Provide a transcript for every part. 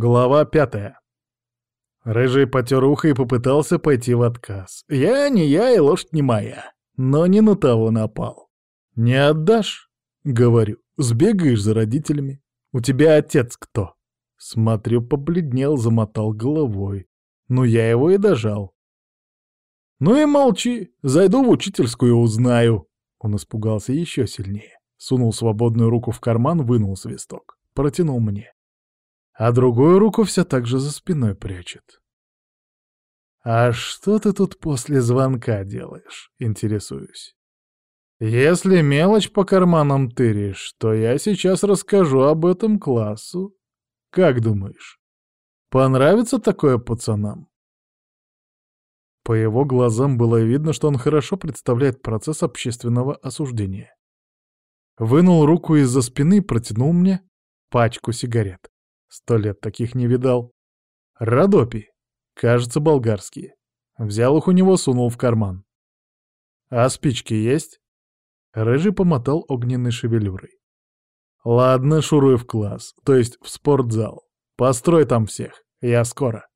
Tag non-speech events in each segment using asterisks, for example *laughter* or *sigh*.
Глава пятая. Рыжий потер ухо и попытался пойти в отказ. Я не я и лошадь не моя, но не на того напал. «Не отдашь?» — говорю. «Сбегаешь за родителями. У тебя отец кто?» Смотрю, побледнел, замотал головой. Ну, я его и дожал. «Ну и молчи, зайду в учительскую узнаю». Он испугался еще сильнее. Сунул свободную руку в карман, вынул свисток. Протянул мне а другую руку все так же за спиной прячет. «А что ты тут после звонка делаешь?» — интересуюсь. «Если мелочь по карманам тыришь, то я сейчас расскажу об этом классу. Как думаешь, понравится такое пацанам?» По его глазам было видно, что он хорошо представляет процесс общественного осуждения. Вынул руку из-за спины и протянул мне пачку сигарет. Сто лет таких не видал. Радопи. Кажется, болгарские. Взял их у него, сунул в карман. А спички есть? Рыжий помотал огненной шевелюрой. Ладно, шуруй в класс, то есть в спортзал. Построй там всех, я скоро.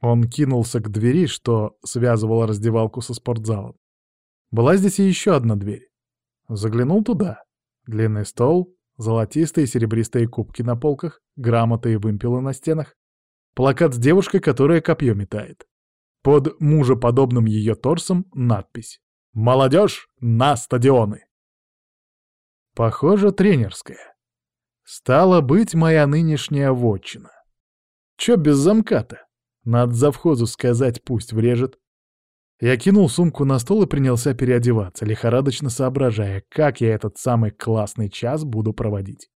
Он кинулся к двери, что связывала раздевалку со спортзалом. Была здесь и еще одна дверь. Заглянул туда. Длинный стол, Золотистые и серебристые кубки на полках, грамоты и вымпелы на стенах. Плакат с девушкой, которая копье метает. Под мужеподобным ее торсом надпись «Молодежь на стадионы». Похоже, тренерская. Стала быть моя нынешняя вотчина. Чё без замка-то? Надо завхозу сказать, пусть врежет. Я кинул сумку на стол и принялся переодеваться, лихорадочно соображая, как я этот самый классный час буду проводить.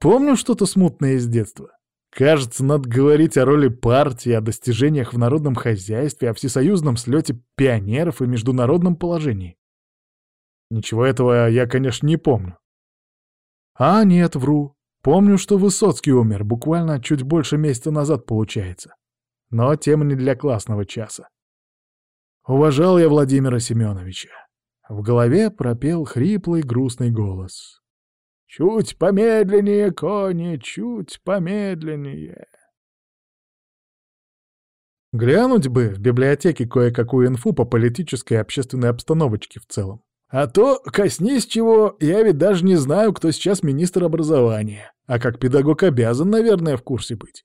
Помню что-то смутное из детства. Кажется, надо говорить о роли партии, о достижениях в народном хозяйстве, о всесоюзном слете пионеров и международном положении. Ничего этого я, конечно, не помню. А нет, вру. Помню, что Высоцкий умер, буквально чуть больше месяца назад получается. Но тема не для классного часа. Уважал я Владимира Семеновича. В голове пропел хриплый грустный голос. «Чуть помедленнее, кони, чуть помедленнее». Глянуть бы в библиотеке кое-какую инфу по политической и общественной обстановочке в целом. А то, коснись чего, я ведь даже не знаю, кто сейчас министр образования, а как педагог обязан, наверное, в курсе быть.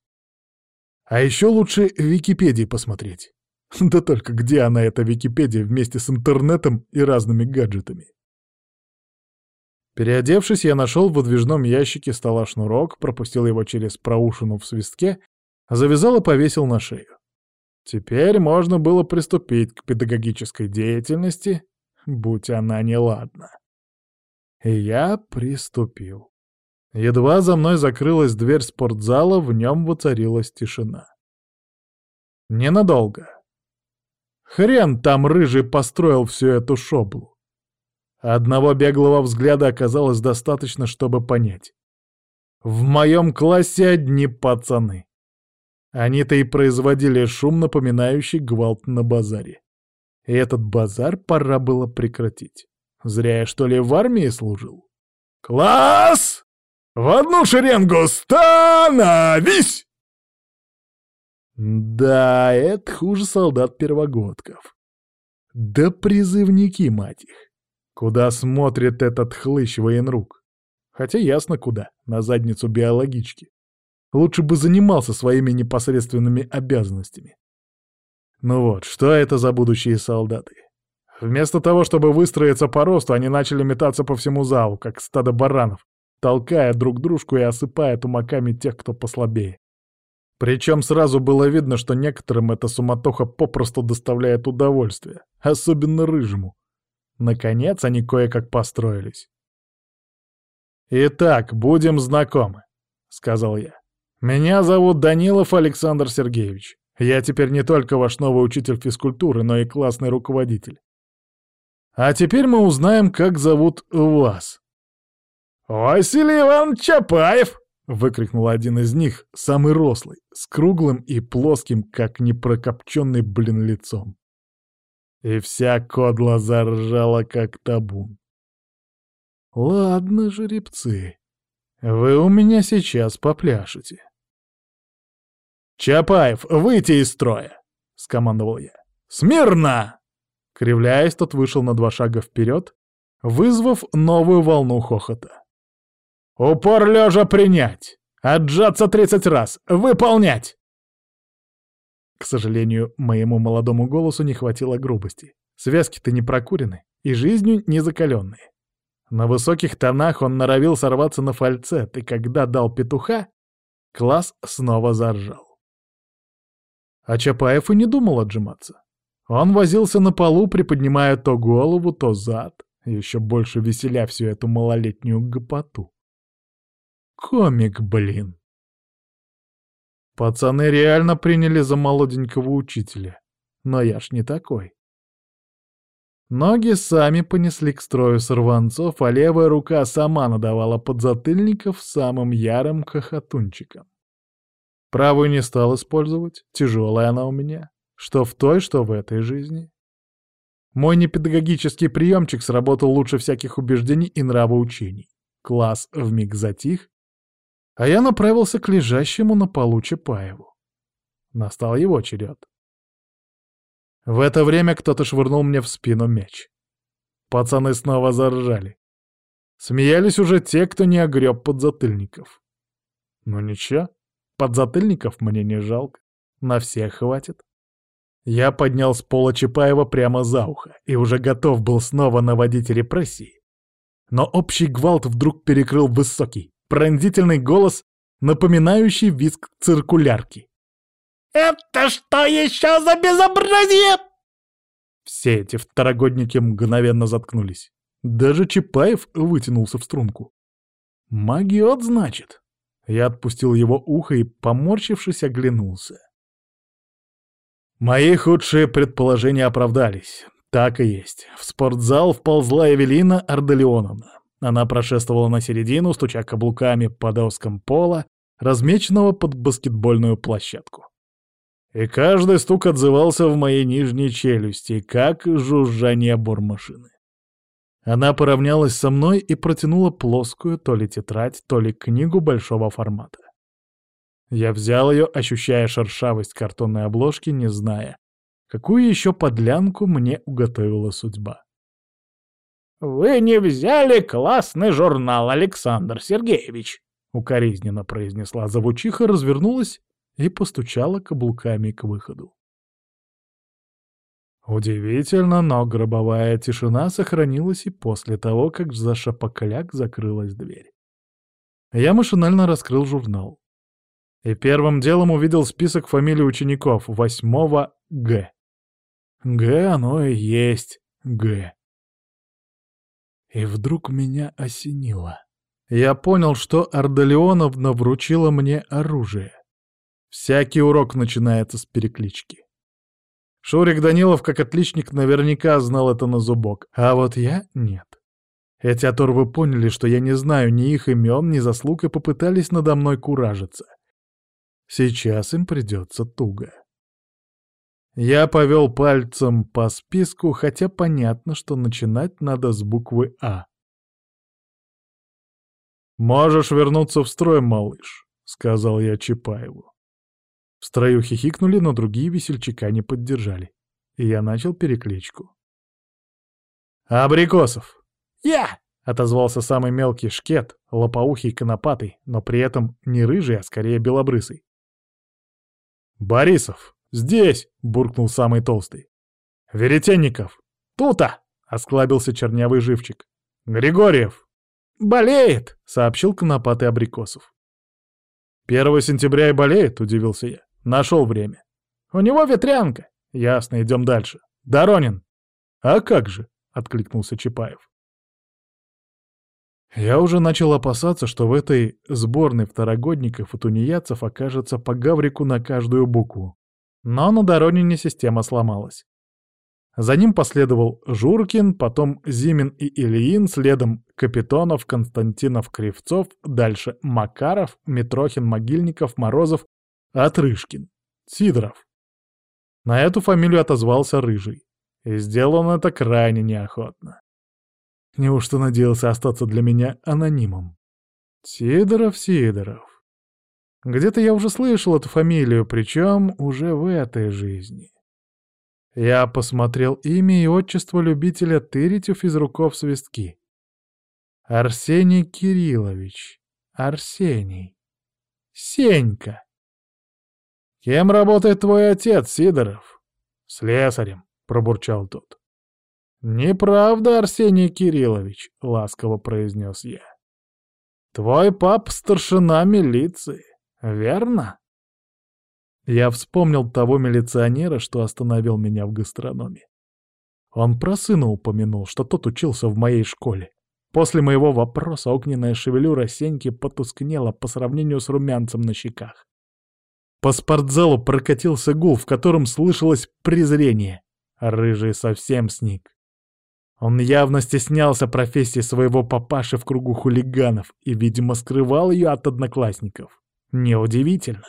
А еще лучше в Википедии посмотреть. *laughs* Да только где она, эта Википедия, вместе с интернетом и разными гаджетами? Переодевшись, я нашел в выдвижном ящике стола шнурок, пропустил его через проушину в свистке, завязал и повесил на шею. Теперь можно было приступить к педагогической деятельности, будь она неладна. И я приступил. Едва за мной закрылась дверь спортзала, в нем воцарилась тишина. Ненадолго. Хрен там рыжий построил всю эту шоблу. Одного беглого взгляда оказалось достаточно, чтобы понять. В моем классе одни пацаны. Они-то и производили шум, напоминающий гвалт на базаре. И этот базар пора было прекратить. Зря я, что ли, в армии служил? «Класс! В одну шеренгу становись!» Да, это хуже солдат-первогодков. Да призывники, мать их. Куда смотрит этот хлыщ военрук? Хотя ясно куда, на задницу биологички. Лучше бы занимался своими непосредственными обязанностями. Ну вот, что это за будущие солдаты? Вместо того, чтобы выстроиться по росту, они начали метаться по всему залу, как стадо баранов, толкая друг дружку и осыпая тумаками тех, кто послабее. Причем сразу было видно, что некоторым эта суматоха попросту доставляет удовольствие, особенно рыжему. Наконец они кое-как построились. «Итак, будем знакомы», — сказал я. «Меня зовут Данилов Александр Сергеевич. Я теперь не только ваш новый учитель физкультуры, но и классный руководитель. А теперь мы узнаем, как зовут вас». «Василий Иванович Чапаев», — выкрикнул один из них, самый рослый, с круглым и плоским, как непрокопченный блин лицом. И вся кодла заржала, как табун. «Ладно, жеребцы, Вы у меня сейчас попляшете. «Чапаев, выйти из строя!» — скомандовал я. «Смирно!» Кривляясь, тот вышел на два шага вперед, вызвав новую волну хохота. «Упор лежа принять! Отжаться тридцать раз! Выполнять!» К сожалению, моему молодому голосу не хватило грубости. Связки-то не прокурены и жизнью не закаленные. На высоких тонах он норовил сорваться на фальцет, и когда дал петуха, класс снова заржал. А Чапаев и не думал отжиматься. Он возился на полу, приподнимая то голову, то зад, еще больше веселя всю эту малолетнюю гопоту. Комик, блин. Пацаны реально приняли за молоденького учителя. Но я ж не такой. Ноги сами понесли к строю сорванцов, а левая рука сама надавала подзатыльников самым ярым хохотунчиком. Правую не стал использовать, тяжелая она у меня, что в той, что в этой жизни. Мой непедагогический приемчик сработал лучше всяких убеждений и нравоучений. Класс вмиг затих, а я направился к лежащему на полу Чапаеву. Настал его черед. В это время кто-то швырнул мне в спину мяч. Пацаны снова заржали. Смеялись уже те, кто не огреб подзатыльников. Ну ничего, Подзатыльников мне не жалко. На всех хватит. Я поднял с пола Чапаева прямо за ухо и уже готов был снова наводить репрессии. Но общий гвалт вдруг перекрыл высокий, пронзительный голос, напоминающий визг циркулярки. «Это что еще за безобразие?» Все эти второгодники мгновенно заткнулись. Даже Чапаев вытянулся в струнку. «Магиот, значит?» Я отпустил его ухо и, поморщившись, оглянулся. Мои худшие предположения оправдались. Так и есть. В спортзал вползла Эвелина Арделеоновна. Она прошествовала на середину, стуча каблуками по доскам пола, размеченного под баскетбольную площадку. И каждый стук отзывался в моей нижней челюсти, как жужжание бормашины. Она поравнялась со мной и протянула плоскую то ли тетрадь, то ли книгу большого формата. Я взял ее, ощущая шершавость картонной обложки, не зная, какую еще подлянку мне уготовила судьба. «Вы не взяли классный журнал, Александр Сергеевич!» — укоризненно произнесла завучиха, развернулась и постучала каблуками к выходу. Удивительно, но гробовая тишина сохранилась и после того, как за шапокляк закрылась дверь. Я машинально раскрыл журнал. И первым делом увидел список фамилий учеников восьмого Г. Г оно и есть Г. И вдруг меня осенило. Я понял, что Ардалионовна вручила мне оружие. Всякий урок начинается с переклички. Шурик Данилов, как отличник, наверняка знал это на зубок, а вот я — нет. Эти оторвы поняли, что я не знаю ни их имен, ни заслуг, и попытались надо мной куражиться. Сейчас им придется туго. Я повел пальцем по списку, хотя понятно, что начинать надо с буквы «А». «Можешь вернуться в строй, малыш», — сказал я Чапаеву. В строю хихикнули, но другие весельчака не поддержали. И я начал перекличку. «Абрикосов!» «Я!» — отозвался самый мелкий шкет, лопоухий конопатый, но при этом не рыжий, а скорее белобрысый. «Борисов! Здесь!» — буркнул самый толстый. «Веретенников! Тута!» — осклабился чернявый живчик. «Григорьев!» «Болеет!» — сообщил конопатый Абрикосов. «Первого сентября и болеет?» — удивился я. Нашел время. У него ветрянка. Ясно, идем дальше. Доронин. А как же? Откликнулся Чапаев. Я уже начал опасаться, что в этой сборной второгодников и тунеядцев окажется по гаврику на каждую букву. Но на Доронине система сломалась. За ним последовал Журкин, потом Зимин и Ильин, следом Капитонов, Константинов, Кривцов, дальше Макаров, Митрохин, Могильников, Морозов Отрышкин. Сидоров. На эту фамилию отозвался Рыжий. И сделал он это крайне неохотно. Неужто надеялся остаться для меня анонимом? Сидоров, Сидоров. Где-то я уже слышал эту фамилию, причем уже в этой жизни. Я посмотрел имя и отчество любителя тырить у физруков свистки. Арсений Кириллович. Арсений. Сенька. Кем работает твой отец, Сидоров? Слесарем, пробурчал тот. «Неправда, Арсений Кириллович», — ласково произнес я. «Твой пап старшина милиции, верно?» Я вспомнил того милиционера, что остановил меня в гастрономе. Он про сына упомянул, что тот учился в моей школе. После моего вопроса огненная шевелюра Сеньки потускнела по сравнению с румянцем на щеках. По спортзалу прокатился гул, в котором слышалось презрение. Рыжий совсем сник. Он явно стеснялся профессии своего папаши в кругу хулиганов и, видимо, скрывал ее от одноклассников. Неудивительно.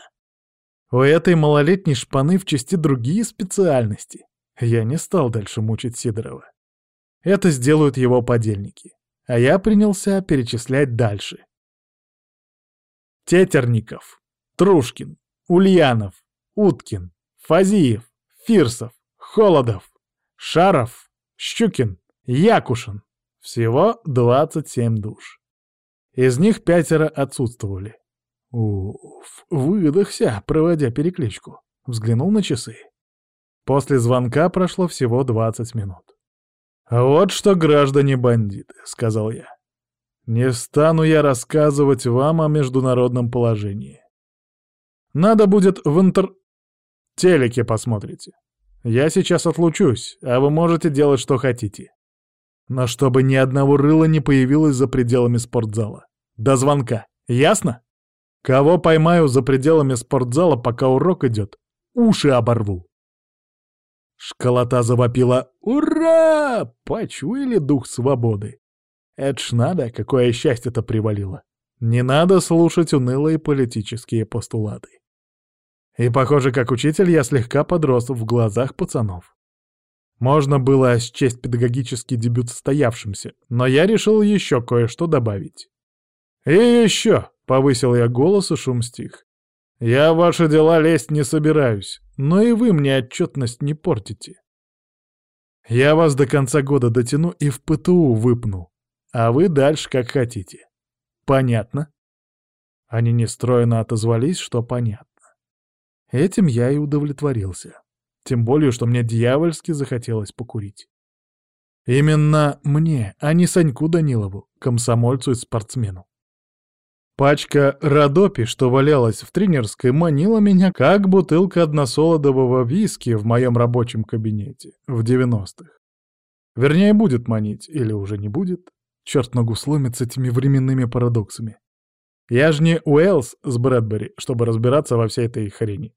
У этой малолетней шпаны в части другие специальности. Я не стал дальше мучить Сидорова. Это сделают его подельники. А я принялся перечислять дальше. Тетерников, Трушкин, Ульянов, Уткин, Фазиев, Фирсов, Холодов, Шаров, Щукин, Якушин. Всего 27 душ. Из них пятеро отсутствовали. Уф, выдохся, проводя перекличку. Взглянул на часы. После звонка прошло всего 20 минут. «Вот что, граждане-бандиты», — сказал я. «Не стану я рассказывать вам о международном положении. Надо будет в интер... телеке посмотрите. Я сейчас отлучусь, а вы можете делать, что хотите. Но чтобы ни одного рыла не появилось за пределами спортзала. До звонка. Ясно?» Кого поймаю за пределами спортзала, пока урок идет, уши оборву. Школота завопила «Ура!» Почуяли дух свободы. Это ж надо, какое счастье-то привалило. Не надо слушать унылые политические постулаты. И, похоже, как учитель, я слегка подрос в глазах пацанов. Можно было счесть педагогический дебют состоявшимся, но я решил еще кое-что добавить. И еще, Повысил я голос, и шум стих. «Я в ваши дела лезть не собираюсь, но и вы мне отчетность не портите. Я вас до конца года дотяну и в ПТУ выпну, а вы дальше как хотите. Понятно?» Они нестроенно отозвались, что понятно. Этим я и удовлетворился. Тем более, что мне дьявольски захотелось покурить. Именно мне, а не Саньку Данилову, комсомольцу и спортсмену. Пачка Родопи, что валялась в тренерской, манила меня, как бутылка односолодового виски в моем рабочем кабинете в 90-х. Вернее, будет манить, или уже не будет. Черт ногу сломит с этими временными парадоксами. Я же не Уэллс с Брэдбери, чтобы разбираться во всей этой хрени.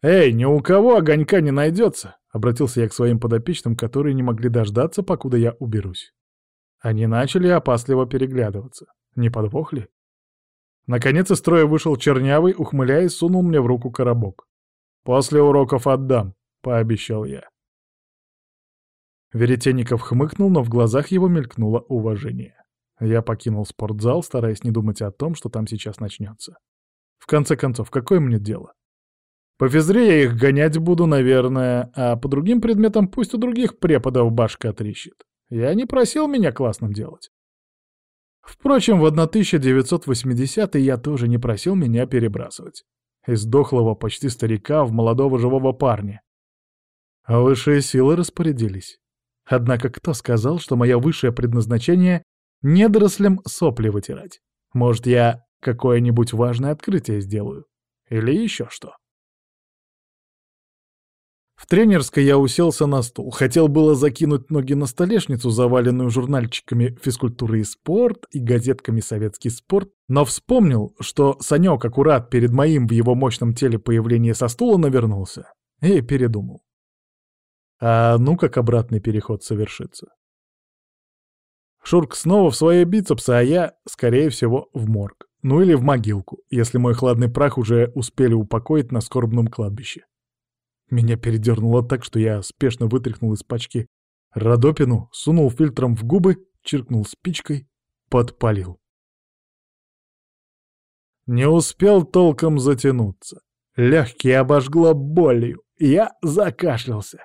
«Эй, ни у кого огонька не найдется!» — обратился я к своим подопечным, которые не могли дождаться, покуда я уберусь. Они начали опасливо переглядываться. Не подвох ли? Наконец из строя вышел чернявый, ухмыляясь, сунул мне в руку коробок. «После уроков отдам», — пообещал я. Веретенников хмыкнул, но в глазах его мелькнуло уважение. Я покинул спортзал, стараясь не думать о том, что там сейчас начнется. В конце концов, какое мне дело? По физре я их гонять буду, наверное, а по другим предметам пусть у других преподов башка трещит. Я не просил меня классным делать. Впрочем, в 1980 я тоже не просил меня перебрасывать. Из дохлого почти старика в молодого живого парня. А высшие силы распорядились. Однако кто сказал, что мое высшее предназначение — недорослям сопли вытирать? Может, я какое-нибудь важное открытие сделаю? Или еще что? В тренерской я уселся на стул. Хотел было закинуть ноги на столешницу, заваленную журнальчиками «Физкультура и спорт» и газетками «Советский спорт», но вспомнил, что Санек аккурат перед моим в его мощном теле появление со стула навернулся, и передумал. А ну как обратный переход совершится. Шурк снова в свои бицепсы, а я, скорее всего, в морг. Ну или в могилку, если мой хладный прах уже успели упокоить на скорбном кладбище. Меня передернуло так, что я спешно вытряхнул из пачки Родопину, сунул фильтром в губы, чиркнул спичкой, подпалил. Не успел толком затянуться. Легкие обожгло болью. Я закашлялся.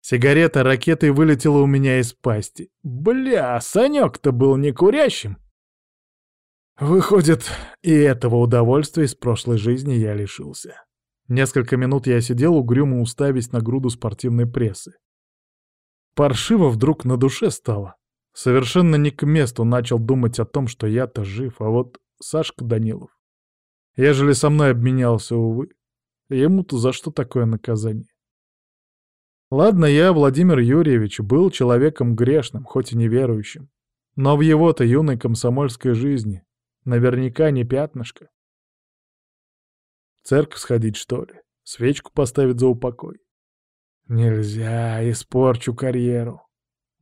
Сигарета ракетой вылетела у меня из пасти. Бля, Санек-то был не курящим. Выходит, и этого удовольствия из прошлой жизни я лишился. Несколько минут я сидел, угрюмо уставясь на груду спортивной прессы. Паршиво вдруг на душе стало. Совершенно не к месту начал думать о том, что я-то жив, а вот Сашка Данилов. Ежели со мной обменялся, увы, ему-то за что такое наказание? Ладно, я, Владимир Юрьевич, был человеком грешным, хоть и неверующим. Но в его-то юной комсомольской жизни наверняка не пятнышко. Церковь сходить, что ли? Свечку поставить за упокой? Нельзя, испорчу карьеру.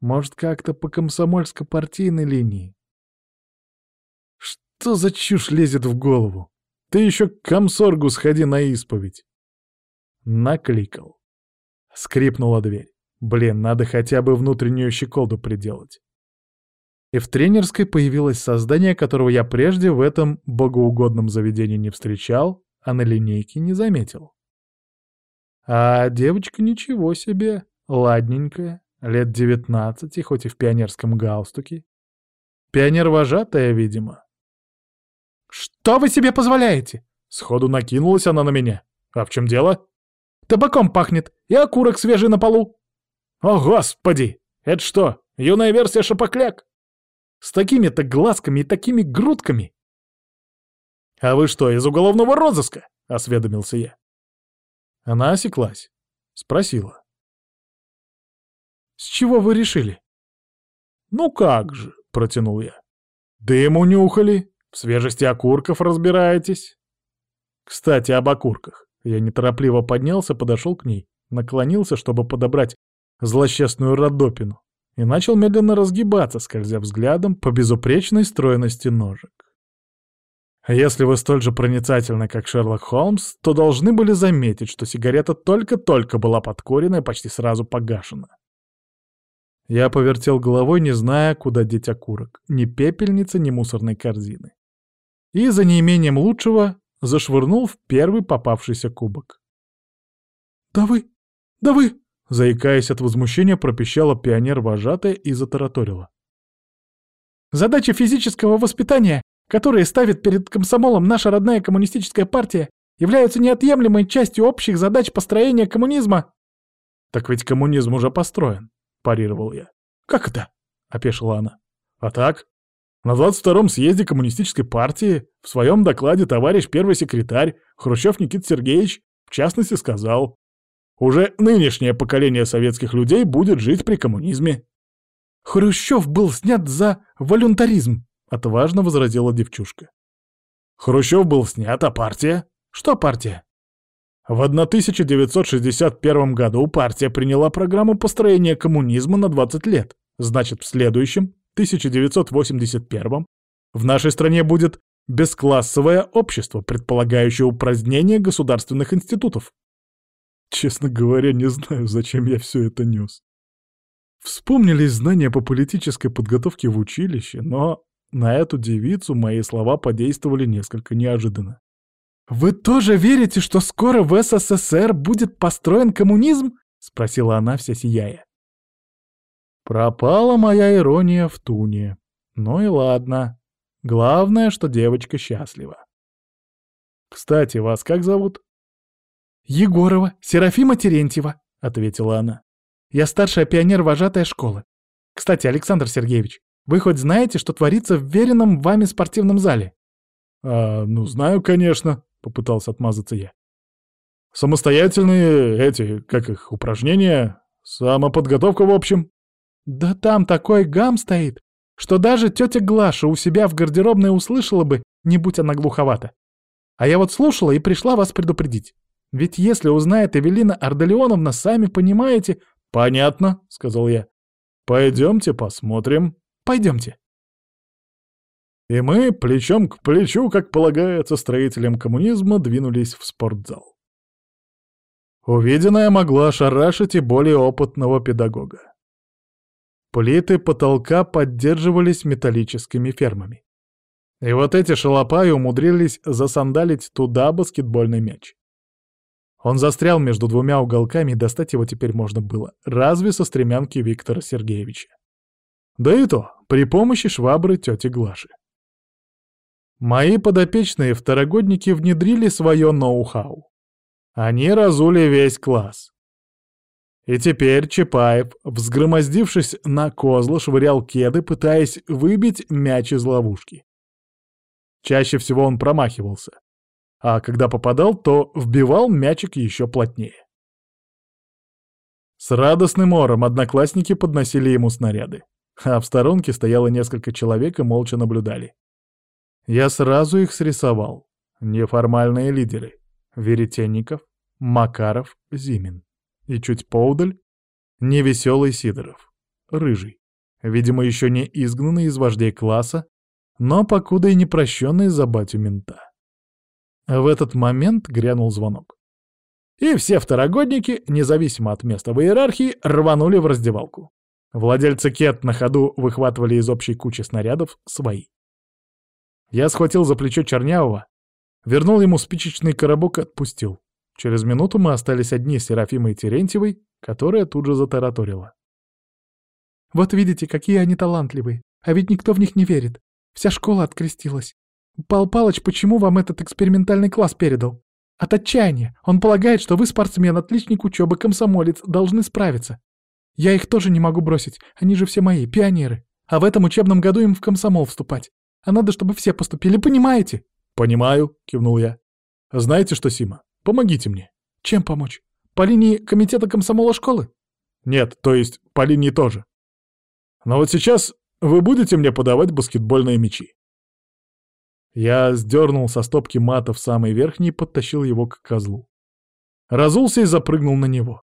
Может, как-то по комсомольско-партийной линии? Что за чушь лезет в голову? Ты еще к комсоргу сходи на исповедь. Накликал. Скрипнула дверь. Блин, надо хотя бы внутреннюю щеколду приделать. И в тренерской появилось создание, которого я прежде в этом богоугодном заведении не встречал, а на линейке не заметил. А девочка ничего себе, ладненькая, лет девятнадцати, хоть и в пионерском галстуке. Пионер-вожатая, видимо. «Что вы себе позволяете?» Сходу накинулась она на меня. «А в чем дело?» Табаком пахнет, и окурок свежий на полу. О, господи! Это что, юная версия шапокляк? С такими-то глазками и такими грудками? А вы что, из уголовного розыска? Осведомился я. Она осеклась. Спросила. «С чего вы решили?» «Ну как же», — протянул я. «Дым унюхали, в свежести окурков разбираетесь». Кстати, об окурках. Я неторопливо поднялся, подошел к ней, наклонился, чтобы подобрать злосчастную родопину, и начал медленно разгибаться, скользя взглядом по безупречной стройности ножек. Если вы столь же проницательны, как Шерлок Холмс, то должны были заметить, что сигарета только-только была подкорена и почти сразу погашена. Я повертел головой, не зная, куда деть окурок. Ни пепельницы, ни мусорной корзины. И за неимением лучшего зашвырнул в первый попавшийся кубок. «Да вы! Да вы!» Заикаясь от возмущения, пропищала пионер-вожатая и затараторила. «Задача физического воспитания, которые ставит перед комсомолом наша родная коммунистическая партия, являются неотъемлемой частью общих задач построения коммунизма». «Так ведь коммунизм уже построен», — парировал я. «Как это?» — опешила она. «А так? На 22-м съезде коммунистической партии в своем докладе товарищ первый секретарь Хрущев Никита Сергеевич в частности сказал, уже нынешнее поколение советских людей будет жить при коммунизме. Хрущев был снят за волюнтаризм, отважно возразила девчушка. Хрущев был снят, а партия? Что партия? В 1961 году партия приняла программу построения коммунизма на 20 лет. Значит, в следующем 1981 в нашей стране будет бесклассовое общество, предполагающее упразднение государственных институтов. Честно говоря, не знаю, зачем я все это нес. Вспомнились знания по политической подготовке в училище, но на эту девицу мои слова подействовали несколько неожиданно. «Вы тоже верите, что скоро в СССР будет построен коммунизм?» — спросила она, вся сияя. Пропала моя ирония в туне. Ну и ладно. Главное, что девочка счастлива. «Кстати, вас как зовут?» «Егорова, Серафима Терентьева», — ответила она. «Я старшая пионер-вожатая школы. Кстати, Александр Сергеевич, вы хоть знаете, что творится в веренном вами спортивном зале?» «А, ну, знаю, конечно», — попытался отмазаться я. «Самостоятельные эти, как их, упражнения, самоподготовка в общем». «Да там такой гам стоит, что даже тетя Глаша у себя в гардеробной услышала бы, не будь она глуховата. А я вот слушала и пришла вас предупредить. Ведь если узнает Эвелина Ардалионовна, сами понимаете...» «Понятно», — сказал я. «Пойдемте посмотрим». «Пойдемте». И мы, плечом к плечу, как полагается строителям коммунизма, двинулись в спортзал. Увиденное могло ошарашить и более опытного педагога. Плиты потолка поддерживались металлическими фермами. И вот эти шалопаи умудрились засандалить туда баскетбольный мяч. Он застрял между двумя уголками, и достать его теперь можно было, разве со стремянки Виктора Сергеевича. Да и то, при помощи швабры тети Глаши. Мои подопечные второгодники внедрили свое ноу-хау. Они разули весь класс. И теперь Чапаев, взгромоздившись на козла, швырял кеды, пытаясь выбить мяч из ловушки. Чаще всего он промахивался, а когда попадал, то вбивал мячик еще плотнее. С радостным ором одноклассники подносили ему снаряды, а в сторонке стояло несколько человек и молча наблюдали. Я сразу их срисовал. Неформальные лидеры. Веретенников, Макаров, Зимин. И чуть поудаль — невеселый Сидоров. Рыжий. Видимо, еще не изгнанный из вождей класса, но покуда и не прощенный за батю мента. В этот момент грянул звонок. И все второгодники, независимо от места в иерархии, рванули в раздевалку. Владельцы кет на ходу выхватывали из общей кучи снарядов свои. Я схватил за плечо Чернявого, вернул ему спичечный коробок и отпустил. Через минуту мы остались одни с Серафимой Терентьевой, которая тут же затараторила. «Вот видите, какие они талантливые, а ведь никто в них не верит. Вся школа открестилась. Пал Палыч почему вам этот экспериментальный класс передал? От отчаяния. Он полагает, что вы спортсмен, отличник учебы, комсомолец, должны справиться. Я их тоже не могу бросить, они же все мои, пионеры. А в этом учебном году им в комсомол вступать. А надо, чтобы все поступили, понимаете?» «Понимаю», — кивнул я. «Знаете что, Сима, помогите мне». «Чем помочь? По линии комитета комсомола школы?» «Нет, то есть по линии тоже. Но вот сейчас вы будете мне подавать баскетбольные мячи». Я сдернул со стопки мата в самый верхний и подтащил его к козлу. Разулся и запрыгнул на него.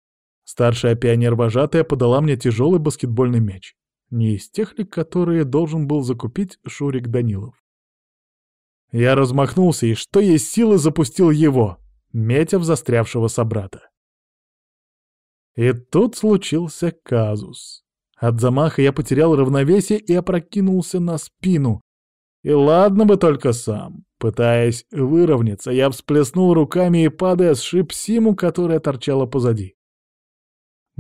Старшая пионер-вожатая подала мне тяжелый баскетбольный мяч. Не из тех ли, которые должен был закупить Шурик Данилов. Я размахнулся и, что есть силы, запустил его, метя в застрявшего собрата. И тут случился казус. От замаха я потерял равновесие и опрокинулся на спину. И ладно бы только сам. Пытаясь выровняться, я всплеснул руками и, падая, сшиб Симу, которая торчала позади.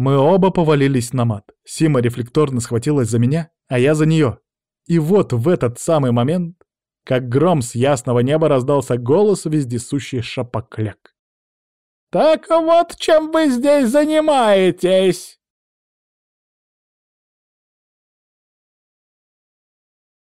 Мы оба повалились на мат. Сима рефлекторно схватилась за меня, а я за нее. И вот в этот самый момент, как гром с ясного неба раздался голос вездесущий шапокляк. «Так вот чем вы здесь занимаетесь!»